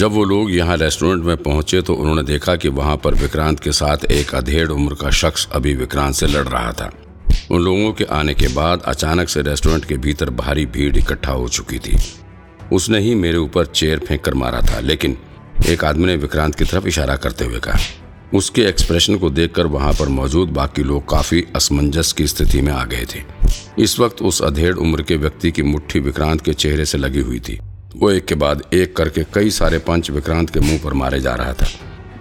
जब वो लोग यहाँ रेस्टोरेंट में पहुँचे तो उन्होंने देखा कि वहाँ पर विक्रांत के साथ एक अधेड़ उम्र का शख्स अभी विक्रांत से लड़ रहा था। उन लोगों के आने के बाद अचानक से रेस्टोरेंट के भीतर भारी भीड़ इकट्ठा हो चुकी थी। उसने ही मेरे ऊपर चेयर फेंक कर मारा था, लेकिन एक आदमी ने विक्रांत की तरफ़ इशारा करते हुए कहा। उसके एक्सप्रेशन को देखकर वहाँ पर मौजूद बाकी लोग काफ़ी असमंजस की स्थिति में आ गए थे। इस वक्त उस अधेड़ उम्र के व्यक्ति की मुट्ठी विक्रांत के चेहरे से लगी हुई थी। वो एक के बाद एक करके कई सारे पंच विक्रांत के मुँह पर मारे जा रहा था।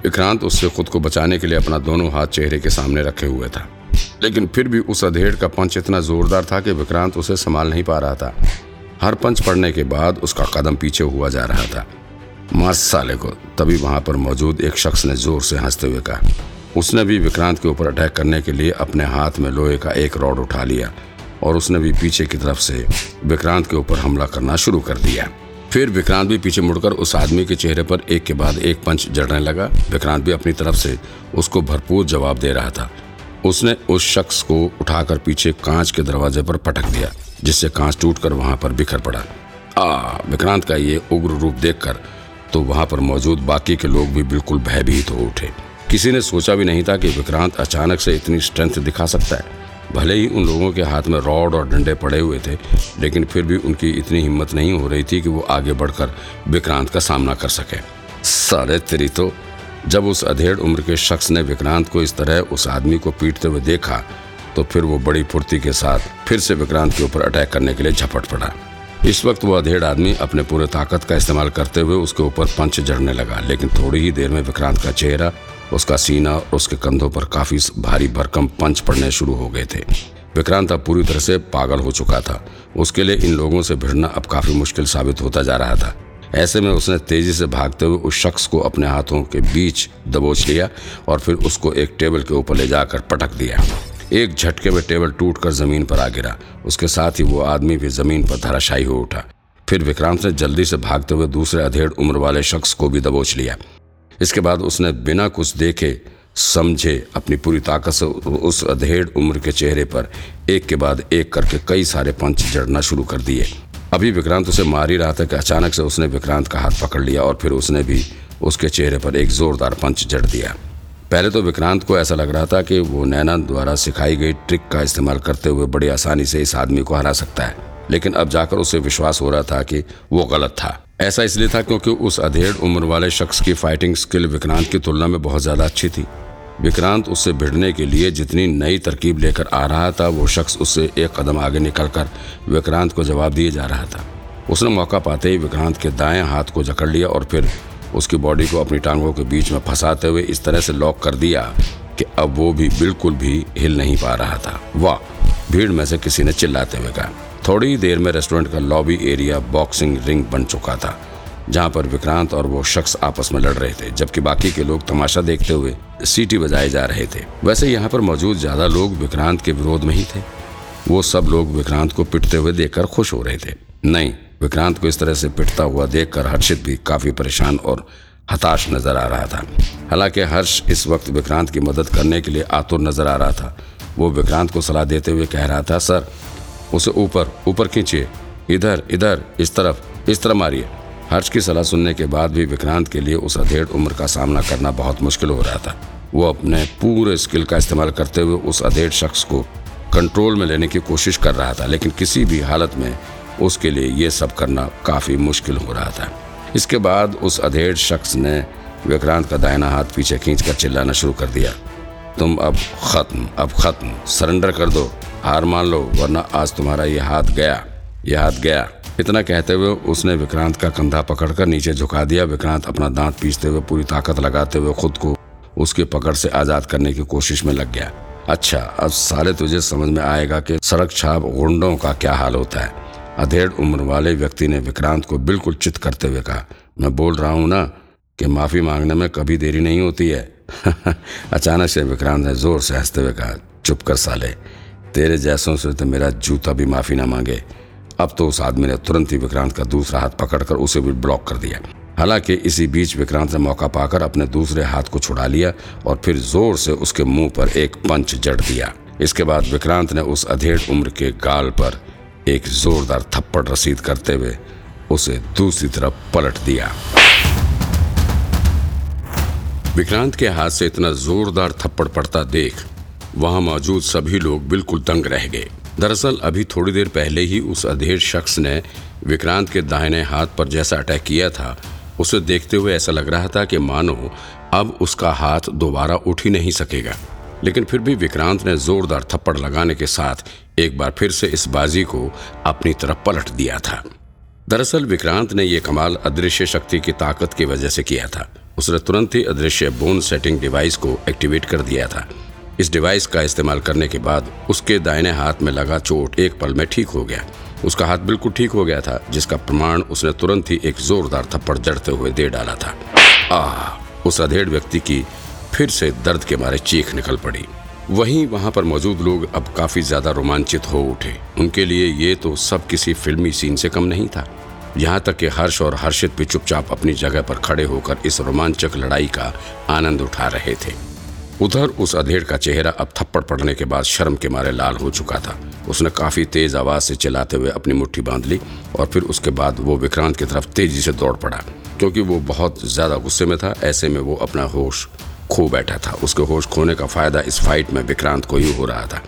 विक्रांत उससे खुद को बचाने के लिए अपना दोनों हाथ चेहरे के सामने रखे हुए था। लेकिन फिर भी उस अधेड़ का पंच इतना जोरदार था कि विक्रांत उसे संभाल नहीं पा रहा था। हर पंच पड़ने के बाद उसका कदम पीछे हुआ जा रहा था। मार साले को तभी वहाँ पर मौजूद एक शख्स ने ज़ोर से हँसते हुए कहा। उसने भी विक्रांत के ऊपर अटैक करने के लिए अपने हाथ में लोहे का एक रॉड उठा लिया और उसने भी पीछे की तरफ़ से विक्रांत के ऊपर हमला करना शुरू कर दिया। फिर विक्रांत भी पीछे मुड़कर उस आदमी के चेहरे पर एक के बाद एक पंच जड़ने लगा। विक्रांत भी अपनी तरफ़ से उसको भरपूर जवाब दे रहा था। उसने उस शख्स को उठाकर पीछे कांच के दरवाजे पर पटक दिया, जिससे कांच टूटकर वहाँ पर बिखर पड़ा। आ, विक्रांत का ये उग्र रूप देखकर तो वहाँ पर मौजूद बाकी के लोग भी बिल्कुल भयभीत हो उठे। किसी ने सोचा भी नहीं था कि विक्रांत अचानक से इतनी स्ट्रेंथ दिखा सकता है। भले ही उन लोगों के हाथ में रॉड और डंडे पड़े हुए थे, लेकिन फिर भी उनकी इतनी हिम्मत नहीं हो रही थी कि वो आगे बढ़कर विक्रांत का सामना कर सके। सारे तेरी तो जब उस अधेड़ उम्र के शख्स ने विक्रांत को इस तरह उस आदमी को पीटते हुए देखा तो फिर वो बड़ी फुर्ती के साथ फिर से विक्रांत के ऊपर अटैक करने के लिए झपट पड़ा। इस वक्त वो अधेड़ आदमी अपने पूरे ताकत का इस्तेमाल करते हुए उसके ऊपर पंच जड़ने लगा, लेकिन थोड़ी ही देर में विक्रांत का चेहरा उसका सीना और उसके कंधों पर काफ़ी भारी भरकम पंच पड़ने शुरू हो गए थे। विक्रांत अब पूरी तरह से पागल हो चुका था। उसके लिए इन लोगों से भिड़ना अब काफ़ी मुश्किल साबित होता जा रहा था। ऐसे में उसने तेज़ी से भागते हुए उस शख्स को अपने हाथों के बीच दबोच लिया और फिर उसको एक टेबल के ऊपर ले जाकर पटक दिया। एक झटके में टेबल टूटकर ज़मीन पर आ गिरा। उसके साथ ही वो आदमी भी ज़मीन पर धराशायी हो उठा। फिर विक्रांत ने जल्दी से भागते हुए दूसरे अधेड़ उम्र वाले शख्स को भी दबोच लिया। इसके बाद उसने बिना कुछ देखे, समझे, अपनी पूरी ताकत से उस अधेड़ उम्र के चेहरे पर एक के बाद एक करके कई सारे पंच जड़ना शुरू कर दिए। अभी विक्रांत उसे मार ही रहा था कि अचानक से उसने विक्रांत का हाथ पकड़ लिया और फिर उसने भी उसके चेहरे पर एक जोरदार पंच जड़ दिया। पहले तो विक्रांत को ऐसा लग रहा था कि वो नैना द्वारा सिखाई गई ट्रिक का इस्तेमाल करते हुए बड़ी आसानी से इस आदमी को हरा सकता है, लेकिन अब जाकर उसे विश्वास हो रहा था कि वो गलत था। ऐसा इसलिए था क्योंकि उस अधेड़ उम्र वाले शख्स की फाइटिंग स्किल विक्रांत की तुलना में बहुत ज़्यादा अच्छी थी। विक्रांत उससे भिड़ने के लिए जितनी नई तरकीब लेकर आ रहा था, वो शख्स उससे एक कदम आगे निकलकर विक्रांत को जवाब दिए जा रहा था। उसने मौका पाते ही विक्रांत के दाएँ हाथ को जकड़ लिया और फिर उसकी बॉडी को अपनी टांगों के बीच में फंसाते हुए इस तरह से लॉक कर दिया कि अब वो भी बिल्कुल भी हिल नहीं पा रहा था। वाह, भीड़ में से किसी ने चिल्लाते हुए कहा। थोड़ी देर में रेस्टोरेंट का लॉबी एरिया बॉक्सिंग रिंग बन चुका था, जहाँ पर विक्रांत और वो शख्स आपस में लड़ रहे थे, जबकि बाकी के लोग तमाशा देखते हुए सीटी बजाए जा रहे थे। वैसे यहाँ पर मौजूद ज़्यादा लोग विक्रांत के विरोध में ही थे। वो सब लोग विक्रांत को पिटते हुए देखकर खुश हो रहे थे। नहीं, विक्रांत को इस तरह से पिटता हुआ देखकर हर्षित भी काफ़ी परेशान और हताश नज़र आ रहा था। हालाँकि हर्ष इस वक्त विक्रांत की मदद करने के लिए आतुर नज़र आ रहा था। वो विक्रांत को सलाह देते हुए कह रहा था, सर उसे ऊपर ऊपर खींचिए। इधर इधर, इस तरफ़, इस तरह मारिए। हर्ष की सलाह सुनने के बाद भी विक्रांत के लिए उस अधेड़ उम्र का सामना करना बहुत मुश्किल हो रहा था। वो अपने पूरे स्किल का इस्तेमाल करते हुए उस अधेड़ शख्स को कंट्रोल में लेने की कोशिश कर रहा था, लेकिन किसी भी हालत में उसके लिए ये सब करना काफ़ी मुश्किल हो रहा था। इसके बाद उस अधेड़ शख्स ने विक्रांत का दाहिना हाथ पीछे खींचकर चिल्लाना शुरू कर दिया। तुम अब खत्म अब खत्म, सरेंडर कर दो। हार मान लो, वरना आज तुम्हारा ये हाथ गया, ये हाथ गया। इतना कहते हुए उसने विक्रांत का कंधा पकड़कर नीचे झुका दिया। विक्रांत अपना दांत पीसते हुए पूरी ताकत लगाते हुए खुद को उसकी पकड़ से आज़ाद करने की कोशिश में लग गया। अच्छा अब साले तुझे समझ में आएगा कि सड़क छाप गुंडों का क्या हाल होता है। अधेड़ उम्र वाले व्यक्ति ने विक्रांत को बिल्कुल चित करते हुए कहा, मैं बोल रहा हूँ ना कि माफ़ी मांगने में कभी देरी नहीं होती है। अचानक से विक्रांत ने ज़ोर से हँसते हुए कहा, चुप कर साले तेरे जैसों से तो मेरा जूता भी माफ़ी ना मांगे। अब तो उस आदमी ने तुरंत ही विक्रांत का दूसरा हाथ पकड़कर उसे भी ब्लॉक कर दिया। हालाँकि इसी बीच विक्रांत ने मौका पाकर अपने दूसरे हाथ को छुड़ा लिया और फिर ज़ोर से उसके मुँह पर एक पंच जड़ दिया। इसके बाद विक्रांत ने उस अधेड़ उम्र के गाल पर एक जोरदार थप्पड़ रसीद करते हुए उसे दूसरी तरफ़ पलट दिया। विक्रांत के हाथ से इतना जोरदार थप्पड़ पड़ता देख वहाँ मौजूद सभी लोग बिल्कुल दंग रह गए। दरअसल, अभी थोड़ी देर पहले ही उस अधेड़ शख्स ने विक्रांत के दाहिने हाथ पर जैसा अटैक किया था, उसे देखते हुए ऐसा लग रहा था कि मानो अब उसका हाथ दोबारा उठ ही नहीं सकेगा। लेकिन फिर भी विक्रांत ने जोरदार थप्पड़ लगाने के साथ एक बार फिर से इस बाजी को अपनी तरफ़ पलट दिया था। दरअसल, विक्रांत ने यह कमाल अदृश्य शक्ति की ताकत की वजह से किया था। उसने तुरंत ही अदृश्य बोन सेटिंग डिवाइस को एक्टिवेट कर दिया था। इस डिवाइस का इस्तेमाल करने के बाद उसके दाहिने हाथ में लगा चोट एक पल में ठीक हो गया। उसका हाथ बिल्कुल ठीक हो गया था, जिसका प्रमाण उसने तुरंत ही एक जोरदार थप्पड़ जड़ते हुए दे डाला था। आ, उस अधेड़ व्यक्ति की फिर से दर्द के मारे चीख निकल पड़ी। वहीं वहाँ पर मौजूद लोग अब काफ़ी ज़्यादा रोमांचित हो उठे। उनके लिए ये तो सब किसी फिल्मी सीन से कम नहीं था। यहाँ तक कि हर्ष और हर्षित भी चुपचाप अपनी जगह पर खड़े होकर इस रोमांचक लड़ाई का आनंद उठा रहे थे। उधर उस अधेड़ का चेहरा अब थप्पड़ पड़ने के बाद शर्म के मारे लाल हो चुका था। उसने काफ़ी तेज आवाज़ से चिल्लाते हुए अपनी मुट्ठी बाँध ली और फिर उसके बाद वो विक्रांत की तरफ़ तेज़ी से दौड़ पड़ा, क्योंकि वो बहुत ज़्यादा गुस्से में था, ऐसे में वो अपना होश खो बैठा था। उसके होश खोने का फ़ायदा इस फाइट में विक्रांत को ही हो रहा था,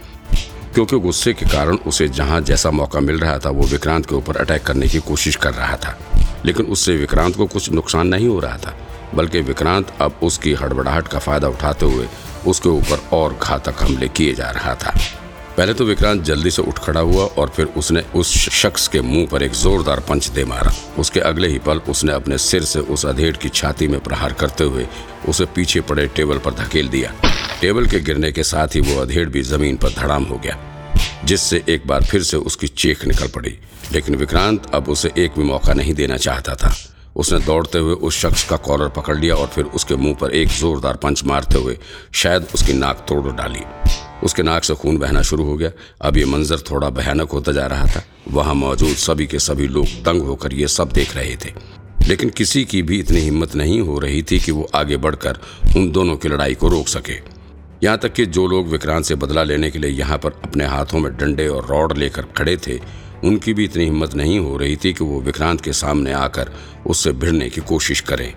क्योंकि गुस्से के कारण उसे जहाँ जैसा मौका मिल रहा था, वो विक्रांत के ऊपर अटैक करने की कोशिश कर रहा था। लेकिन उससे विक्रांत को कुछ नुकसान नहीं हो रहा था। बल्कि विक्रांत अब उसकी हड़बड़ाहट का फ़ायदा उठाते हुए उसके ऊपर और घातक हमले किए जा रहा था। पहले तो विक्रांत जल्दी से उठ खड़ा हुआ और फिर उसने उस शख्स के मुँह पर एक जोरदार पंच दे मारा। उसके अगले ही पल उसने अपने सिर से उस अधेड़ की छाती में प्रहार करते हुए उसे पीछे पड़े टेबल पर धकेल दिया। टेबल के गिरने के साथ ही वो अधेड़ भी ज़मीन पर धड़ाम हो गया, जिससे एक बार फिर से उसकी चीख निकल पड़ी। लेकिन विक्रांत अब उसे एक भी मौका नहीं देना चाहता था। उसने दौड़ते हुए उस शख्स का कॉलर पकड़ लिया और फिर उसके मुँह पर एक जोरदार पंच मारते हुए शायद उसकी नाक तोड़ डाली। उसके नाक से खून बहना शुरू हो गया। अब ये मंजर थोड़ा भयानक होता जा रहा था। वहाँ मौजूद सभी के सभी लोग तंग होकर ये सब देख रहे थे। लेकिन किसी की भी इतनी हिम्मत नहीं हो रही थी कि वो आगे बढ़कर उन दोनों की लड़ाई को रोक सके। यहाँ तक कि जो लोग विक्रांत से बदला लेने के लिए यहाँ पर अपने हाथों में डंडे और रॉड लेकर खड़े थे उनकी भी इतनी हिम्मत नहीं हो रही थी कि वो विक्रांत के सामने आकर उससे भिड़ने की कोशिश करें।